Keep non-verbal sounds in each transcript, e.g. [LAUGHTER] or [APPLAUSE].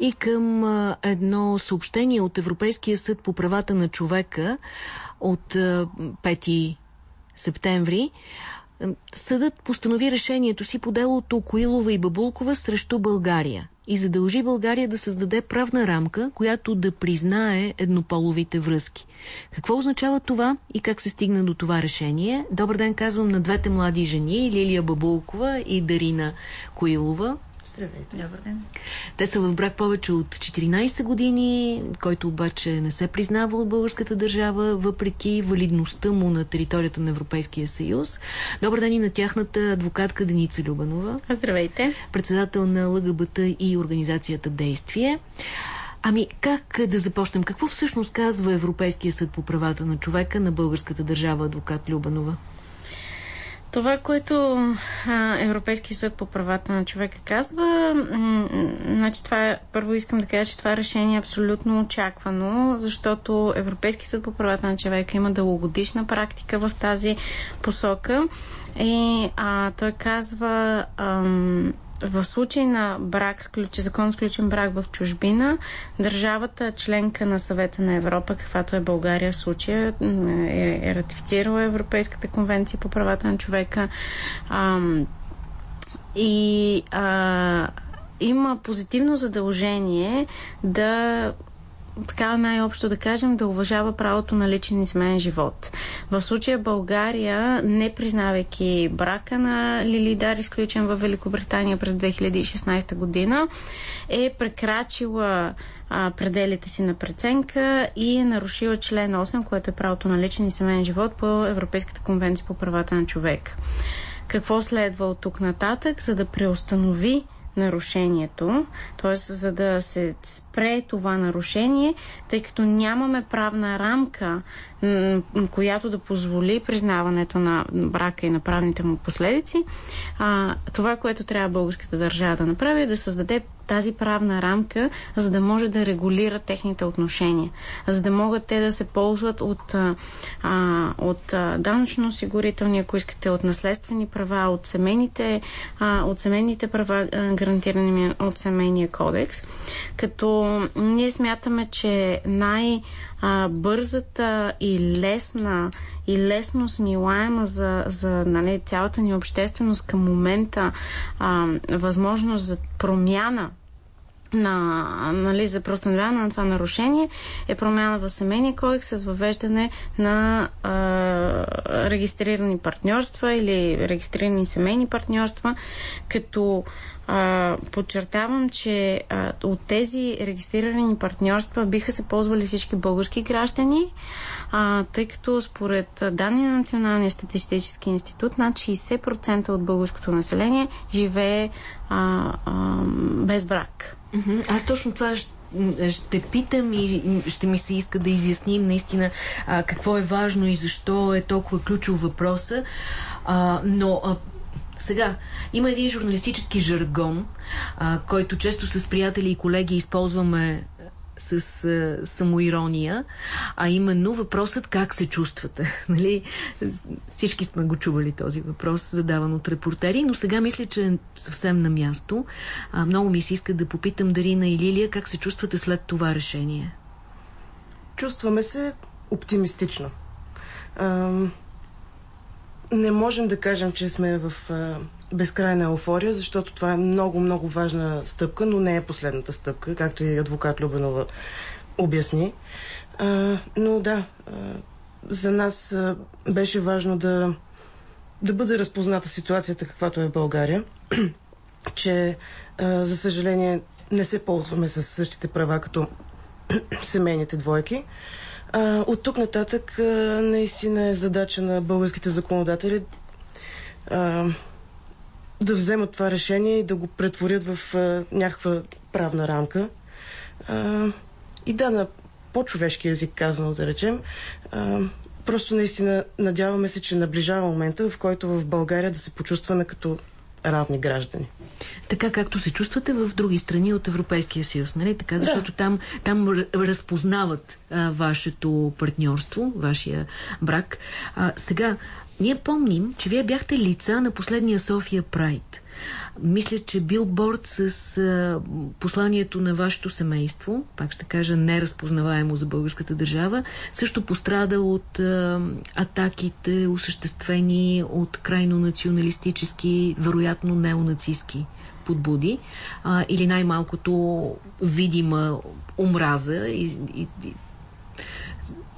И към едно съобщение от Европейския съд по правата на човека от а, 5 септември. Съдът постанови решението си по делото Коилова и Бабулкова срещу България и задължи България да създаде правна рамка, която да признае еднополовите връзки. Какво означава това и как се стигна до това решение? Добър ден казвам на двете млади жени, Лилия Бабулкова и Дарина Коилова. Здравейте. Добър ден. Те са в брак повече от 14 години, който обаче не се признава от българската държава, въпреки валидността му на територията на Европейския съюз. Добър ден и на тяхната адвокатка Деница Любанова. Здравейте. Председател на ЛГБТ и организацията Действие. Ами как да започнем? Какво всъщност казва Европейския съд по правата на човека на българската държава адвокат Любанова? Това, което а, съд по правата на човека казва, значи това е, първо искам да кажа, че това решение е абсолютно очаквано, защото Европейския съд по правата на човека има дългогодишна практика в тази посока. И а, той казва ам, в случай на брак, сключи, закон сключен брак в чужбина, държавата членка на съвета на Европа, каквато е България в случая, е, е ратифицирала Европейската конвенция по правата на човека. А, и а, има позитивно задължение да така най-общо да кажем, да уважава правото на личен и семейен живот. В случая България, не признавайки брака на Лили Дар, изключен в Великобритания през 2016 година, е прекрачила а, пределите си на преценка и е нарушила член 8, което е правото на личен и семейен живот по Европейската конвенция по правата на човек. Какво следва от тук нататък, за да преустанови нарушението, т.е. за да се спре това нарушение, тъй като нямаме правна рамка, която да позволи признаването на брака и на правните му последици. А, това, което трябва българската държава да направи е да създаде тази правна рамка, за да може да регулира техните отношения, за да могат те да се ползват от, от данъчно-осигурителни, ако искате, от наследствени права, от семейните, от семейните права, гарантирани от семейния кодекс. Като ние смятаме, че най- бързата и лесна и лесно смилаема за, за нали, цялата ни общественост към момента а, възможност за промяна на, нали, за простановяване на това нарушение е промяна в семейния кодекс с въвеждане на а, регистрирани партньорства или регистрирани семейни партньорства, като а, подчертавам, че а, от тези регистрирани партньорства биха се ползвали всички български граждани, а, тъй като според данни на Националния статистически институт над 60% от българското население живее а, а, без брак. Аз точно това ще питам и ще ми се иска да изясним наистина а, какво е важно и защо е толкова ключов въпроса. А, но а, сега, има един журналистически жаргон, а, който често с приятели и колеги използваме с а, самоирония, а именно въпросът как се чувствате. [LAUGHS] нали? Всички сме го чували този въпрос, задаван от репортери, но сега мисля, че е съвсем на място. А, много ми се иска да попитам Дарина и Лилия как се чувствате след това решение. Чувстваме се оптимистично. Ам не можем да кажем, че сме в а, безкрайна еуфория, защото това е много, много важна стъпка, но не е последната стъпка, както и адвокат Любенова обясни. А, но да, а, за нас а, беше важно да, да бъде разпозната ситуацията, каквато е в България, [CLEARS THROAT] че а, за съжаление не се ползваме с същите права като [CLEARS THROAT] семейните двойки. А, от тук нататък а, наистина е задача на българските законодатели а, да вземат това решение и да го претворят в а, някаква правна рамка. А, и да, на по-човешки език казано, да речем, а, просто наистина надяваме се, че наближава момента, в който в България да се почувстваме като равни граждани. Така както се чувствате в други страни от Европейския съюз, нали? Така, защото да. там, там разпознават а, вашето партньорство, вашия брак. А, сега, ние помним, че вие бяхте лица на последния София Прайд. Мисля, че билборд с а, посланието на вашето семейство, пак ще кажа неразпознаваемо за българската държава, също пострада от а, атаките, осъществени от крайно националистически, вероятно неонацистски подбуди а, или най-малкото видима омраза и, и, и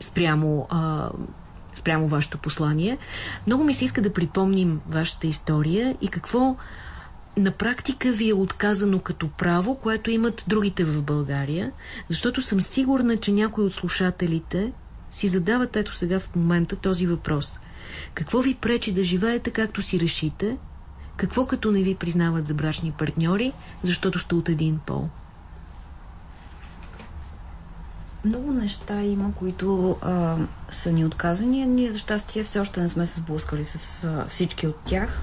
спрямо а, спрямо вашето послание. Много ми се иска да припомним вашата история и какво на практика ви е отказано като право, което имат другите в България, защото съм сигурна, че някои от слушателите си задават ето сега в момента този въпрос. Какво ви пречи да живеете както си решите? Какво като не ви признават за брачни партньори, защото сте от един пол? Много неща има, които а, са ни отказани. Ние, за щастие, все още не сме се сблъскали с а, всички от тях.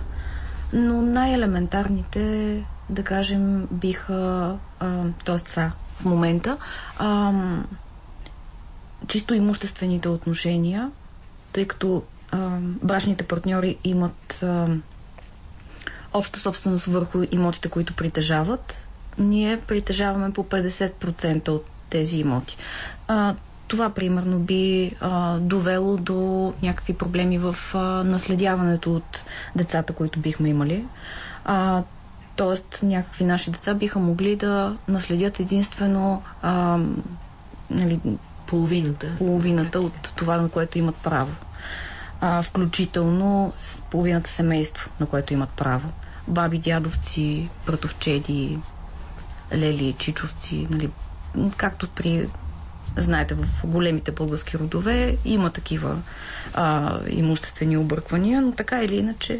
Но най-елементарните, да кажем, биха, т.е. са в момента, а, чисто имуществените отношения, тъй като а, брачните партньори имат а, обща собственост върху имотите, които притежават. Ние притежаваме по 50% от тези имоти. А, това, примерно, би а, довело до някакви проблеми в а, наследяването от децата, които бихме имали. А, тоест, някакви наши деца биха могли да наследят единствено а, нали, половината. половината от това, на което имат право. А, включително половината семейство, на което имат право. Баби, дядовци, братовчеди, лели, чичовци, нали, както при знаете, в големите български родове има такива а, имуществени обърквания, но така или иначе.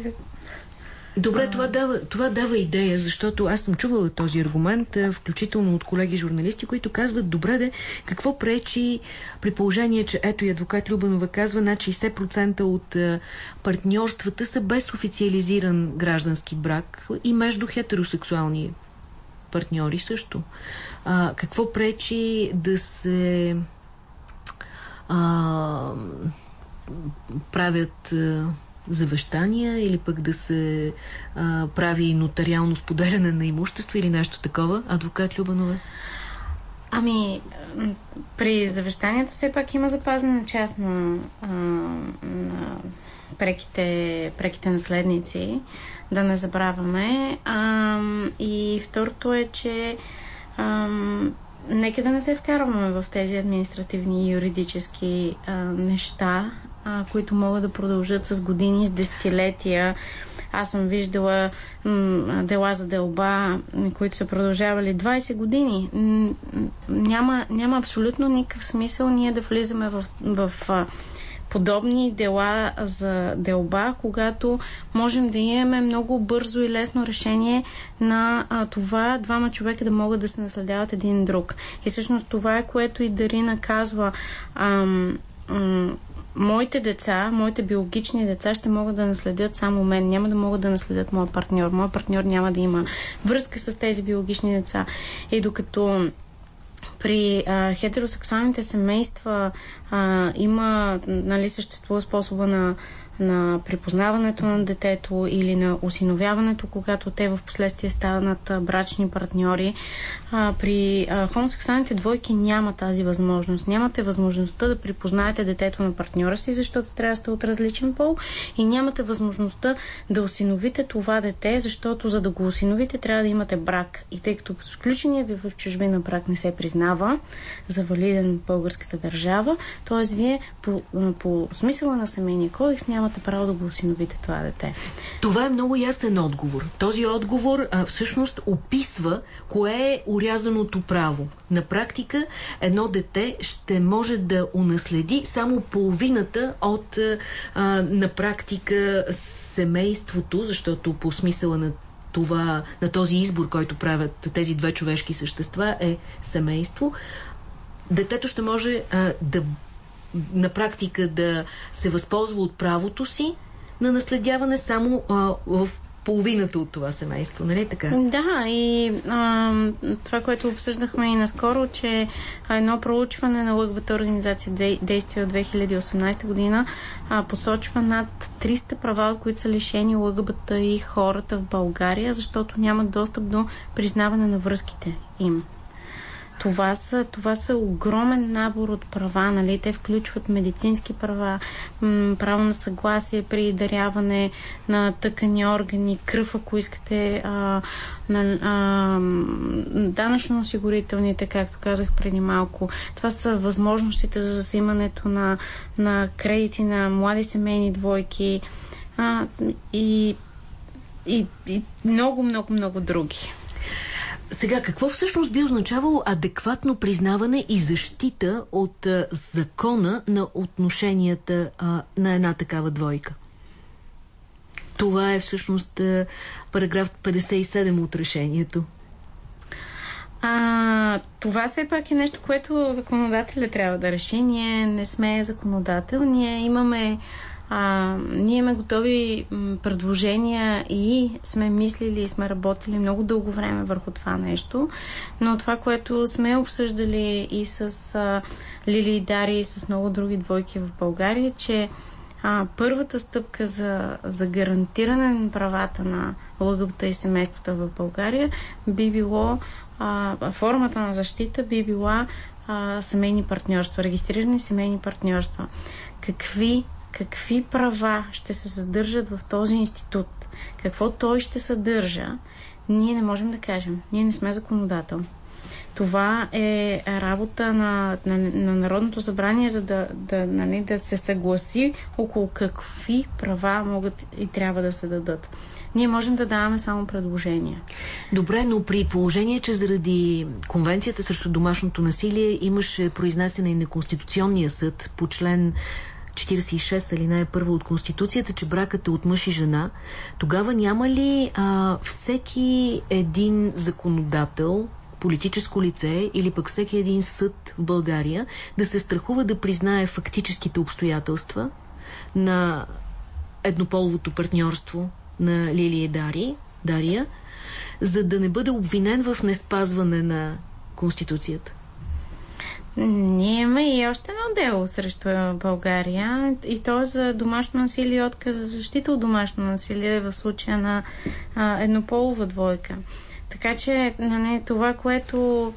Добре, това дава, това дава идея, защото аз съм чувала този аргумент, включително от колеги журналисти, които казват, добре де, какво пречи при положение, че ето и адвокат Любанова казва, над 60% от партньорствата са без официализиран граждански брак и между хетеросексуални партньори също. А, какво пречи да се а, правят завещания или пък да се а, прави нотариално споделяне на имущество или нещо такова? Адвокат Любанова? Ами, при завещанията все пак има запазена част на, а, на преките, преките наследници, да не забравяме. А, и второто е, че а, нека да не се вкарваме в тези административни и юридически а, неща, а, които могат да продължат с години, с десетилетия. Аз съм виждала м, дела за делба, които са продължавали 20 години. Няма, няма абсолютно никакъв смисъл ние да влизаме в, в подобни дела за делба, когато можем да имаме много бързо и лесно решение на а, това двама човека да могат да се наследяват един друг. И всъщност това е което и Дарина казва. Ам, ам, моите деца, моите биологични деца ще могат да наследят само мен, няма да могат да наследят моя партньор. Моя партньор няма да има връзка с тези биологични деца. И докато при а, хетеросексуалните семейства а, има, нали, съществува способа на на припознаването на детето или на осиновяването, когато те в последствие станат брачни партньори. А, при а, хомосексуалните двойки няма тази възможност. Нямате възможността да припознаете детето на партньора си, защото трябва да сте от различен пол и нямате възможността да осиновите това дете, защото за да го осиновите трябва да имате брак. И тъй като сключения ви в чужбина брак не се признава за валиден българската държава, т.е. вие по, по смисъла на семейния кодекс няма нямате право да го осиновите това дете. Това е много ясен отговор. Този отговор а, всъщност описва кое е урязаното право. На практика едно дете ще може да унаследи само половината от а, на практика семейството, защото по смисъла на това, на този избор, който правят тези две човешки същества е семейство. Детето ще може а, да на практика да се възползва от правото си на наследяване само а, в половината от това семейство, нали така? Да, и а, това, което обсъждахме и наскоро, че едно проучване на лъгвата организация Действия от 2018 година а, посочва над 300 права, които са лишени лъгбата и хората в България, защото нямат достъп до признаване на връзките им. Това са, това са огромен набор от права, нали? Те включват медицински права, право на съгласие при даряване на тъкани органи, кръв, ако искате, а, на, а, данъчно-осигурителните, както казах преди малко. Това са възможностите за взимането на, на кредити на млади семейни двойки а, и, и, и много, много, много други. Сега, какво всъщност би означавало адекватно признаване и защита от а, закона на отношенията а, на една такава двойка? Това е всъщност а, параграф 57 от решението. А, това все пак е нещо, което законодателя трябва да реши. Ние не сме законодател. Ние имаме а, ние имаме готови предложения и сме мислили и сме работили много дълго време върху това нещо, но това, което сме обсъждали и с а, Лили и Дари и с много други двойки в България, че а, първата стъпка за, за гарантиране на правата на лъгъбта и семействата в България би било а, формата на защита би била а, семейни партньорства, регистрирани семейни партньорства. Какви какви права ще се съдържат в този институт, какво той ще съдържа, ние не можем да кажем. Ние не сме законодател. Това е работа на, на, на Народното събрание, за да, да, нали, да се съгласи около какви права могат и трябва да се дадат. Ние можем да даваме само предложения. Добре, но при положение, че заради Конвенцията срещу домашното насилие имаше произнасяне и на Конституционния съд по член 46 алинея първа от Конституцията, че бракът е от мъж и жена, тогава няма ли а, всеки един законодател, политическо лице или пък всеки един съд в България да се страхува да признае фактическите обстоятелства на еднополовото партньорство на Лилия Дари, Дария, за да не бъде обвинен в неспазване на Конституцията? Ние имаме и още едно дело срещу България и то за домашно насилие и отказ за защита от домашно насилие в случая на а, еднополова двойка. Така че не, това, което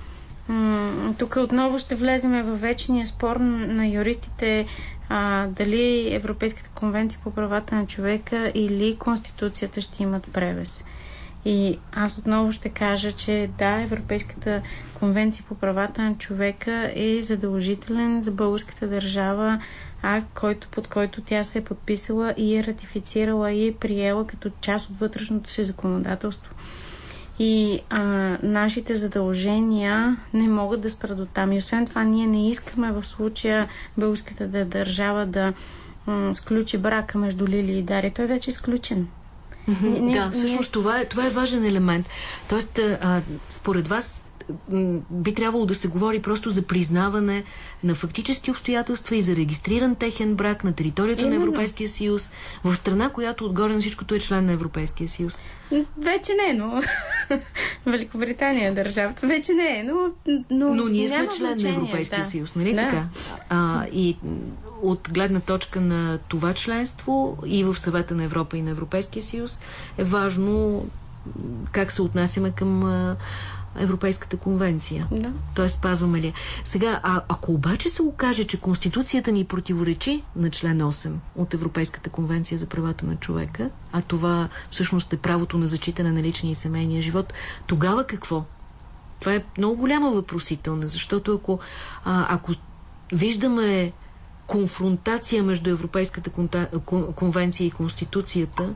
тук отново ще влеземе в вечния спор на юристите а, дали Европейската конвенция по правата на човека или Конституцията ще имат превес. И аз отново ще кажа, че да, Европейската конвенция по правата на човека е задължителен за българската държава акт, който, под който тя се е подписала и е ратифицирала и е приела като част от вътрешното си законодателство. И а, нашите задължения не могат да спрат до там. И освен това, ние не искаме в случая българската държава да сключи брака между Лили и Дари. Той вече е изключен. Да, всъщност това е, това е важен елемент. Тоест, а, според вас би трябвало да се говори просто за признаване на фактически обстоятелства и за регистриран техен брак на територията Именно. на Европейския съюз, в страна, която отгоре на всичкото е член на Европейския съюз. Вече не, но [LAUGHS] Великобритания е държавата вече не е, но Но, но ние сме член значение, на Европейския да. съюз, нали да. така? А, и от гледна точка на това членство и в съвета на Европа и на Европейския съюз е важно как се отнасяме към Европейската конвенция. Да. Тоест спазваме ли. Сега, а, ако обаче се окаже, че Конституцията ни противоречи на член 8 от Европейската конвенция за правата на човека, а това всъщност е правото на зачитане на личния и семейния живот, тогава какво? Това е много голяма въпросителна, защото ако, а, ако виждаме конфронтация между Европейската конвенция и Конституцията,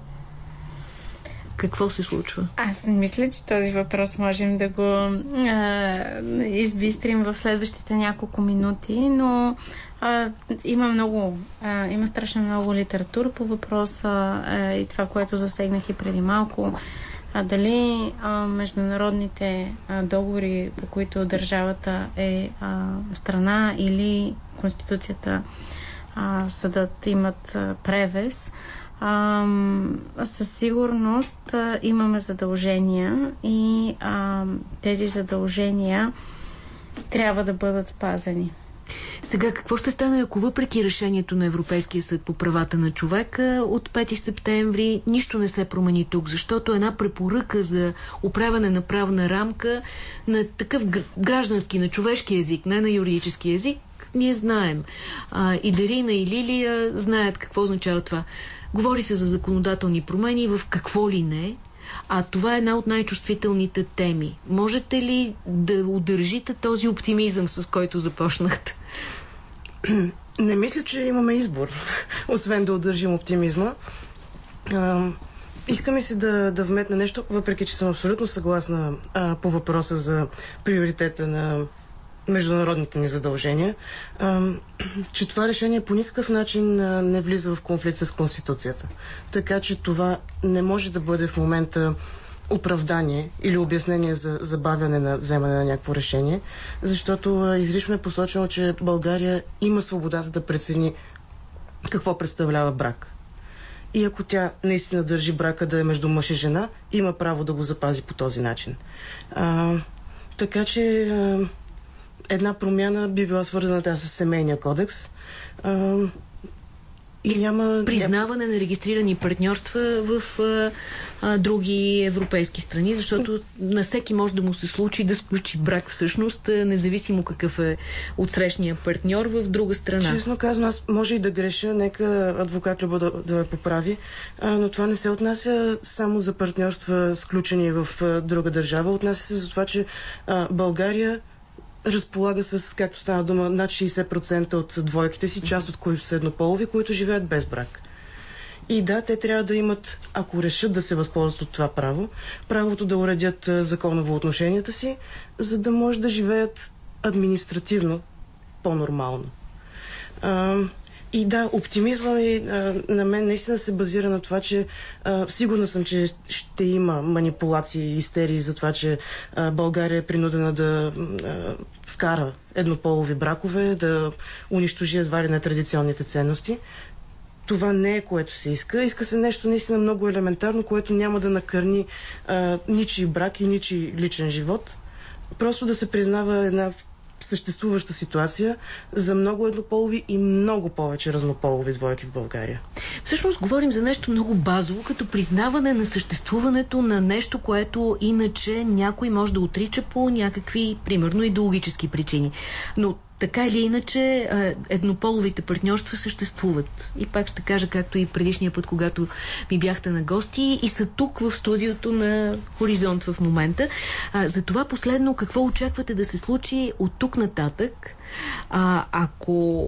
какво се случва? Аз не мисля, че този въпрос можем да го а, избистрим в следващите няколко минути, но а, има много, а, има страшно много литература по въпроса а, и това, което засегнах и преди малко. А дали а, международните а, договори, по които държавата е а, страна или Конституцията, а, съдът имат а, превес, А, със сигурност а, имаме задължения и а, тези задължения трябва да бъдат спазени. Сега, какво ще стане, ако въпреки решението на Европейския съд по правата на човека от 5 септември нищо не се промени тук, защото една препоръка за управяне на правна рамка на такъв граждански, на човешки език, не на юридически език, ние знаем. А, и Дарина и Лилия знаят какво означава това. Говори се за законодателни промени в какво ли не, а това е една от най-чувствителните теми. Можете ли да удържите този оптимизъм, с който започнахте? [CLEARS THROAT] Не мисля, че имаме избор, [LAUGHS] освен да удържим оптимизма. Искам и се да, да вметна нещо, въпреки че съм абсолютно съгласна а, по въпроса за приоритета на международните ни задължения, [CLEARS THROAT] че това решение по никакъв начин не влиза в конфликт с Конституцията. Така че това не може да бъде в момента оправдание или обяснение за забавяне на вземане на някакво решение, защото изрично е посочено, че България има свободата да прецени какво представлява брак. И ако тя наистина държи брака да е между мъж и жена, има право да го запази по този начин. А, така че а, една промяна би била свързана тя с семейния кодекс. А, и няма... Признаване на регистрирани партньорства в а, а, други европейски страни, защото на всеки може да му се случи да сключи брак всъщност, независимо какъв е отсрещния партньор в друга страна. Честно казвам, аз може и да греша, нека адвокат Любо да, да ме поправи, а, но това не се отнася само за партньорства, сключени в а, друга държава, отнася се за това, че а, България разполага с, както стана дума, над 60% от двойките си, част от които са еднополови, които живеят без брак. И да, те трябва да имат, ако решат да се възползват от това право, правото да уредят законово отношенията си, за да може да живеят административно по-нормално. И да, оптимизма ми а, на мен наистина се базира на това, че сигурна съм, че ще има манипулации и истерии за това, че а, България е принудена да а, вкара еднополови бракове, да унищожи едва ли на традиционните ценности. Това не е което се иска. Иска се нещо наистина много елементарно, което няма да накърни а, ничи брак и ничи личен живот. Просто да се признава една съществуваща ситуация за много еднополови и много повече разнополови двойки в България. Всъщност говорим за нещо много базово, като признаване на съществуването на нещо, което иначе някой може да отрича по някакви, примерно, идеологически причини. Но така или иначе еднополовите партньорства съществуват. И пак ще кажа, както и предишния път, когато ми бяхте на гости и са тук в студиото на Хоризонт в момента. За това последно, какво очаквате да се случи от тук нататък? А, ако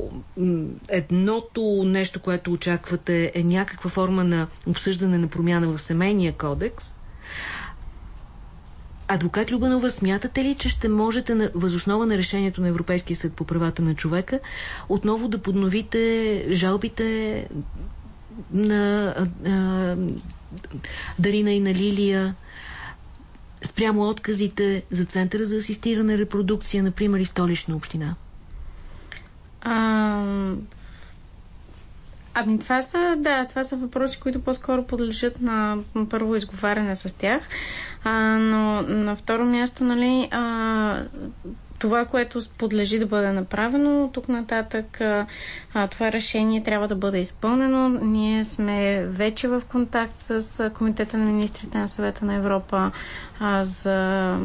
едното нещо, което очаквате е някаква форма на обсъждане на промяна в семейния кодекс, Адвокат Любанова, смятате ли, че ще можете на, възоснова на решението на Европейския съд по правата на човека отново да подновите жалбите на а, Дарина и на Лилия спрямо отказите за Центъра за асистирана репродукция, например и столична община? А, Ами това са, да, това са въпроси, които по-скоро подлежат на първо изговаряне с тях. А, но на второ място, нали, а, това, което подлежи да бъде направено, тук нататък това решение трябва да бъде изпълнено. Ние сме вече в контакт с Комитета на министрите на съвета на Европа за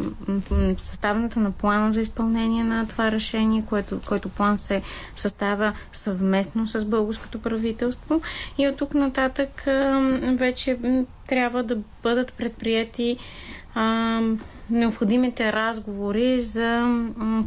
съставянето на плана за изпълнение на това решение, което, който план се съставя съвместно с българското правителство. И от тук нататък вече трябва да бъдат предприяти а, необходимите разговори за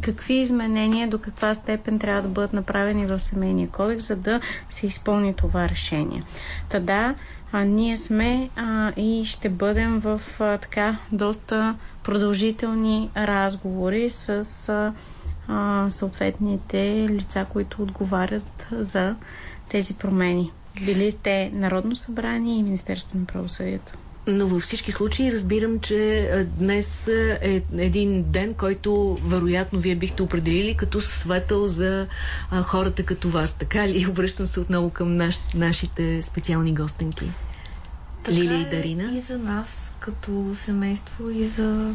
какви изменения до каква степен трябва да бъдат направени в семейния кодекс, за да се изпълни това решение. Та а, ние сме а, и ще бъдем в а, така доста продължителни разговори с а, съответните лица, които отговарят за тези промени. Били те Народно събрание и Министерство на правосъдието. Но във всички случаи разбирам, че днес е един ден, който вероятно вие бихте определили като светъл за а, хората като вас. Така ли? [LAUGHS] Обръщам се отново към наш, нашите специални гостенки. Така Лили е и Дарина. И за нас като семейство, и за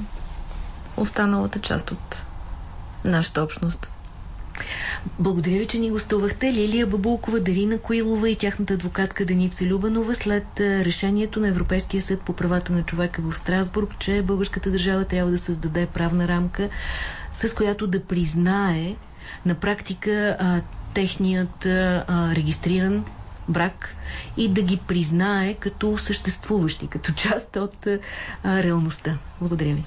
останалата част от нашата общност. Благодаря ви, че ни гостувахте. Лилия Бабулкова, Дарина Коилова и тяхната адвокатка Деница Любанова след решението на Европейския съд по правата на човека в Страсбург, че българската държава трябва да създаде правна рамка, с която да признае на практика а, техният а, регистриран брак и да ги признае като съществуващи, като част от а, реалността. Благодаря ви.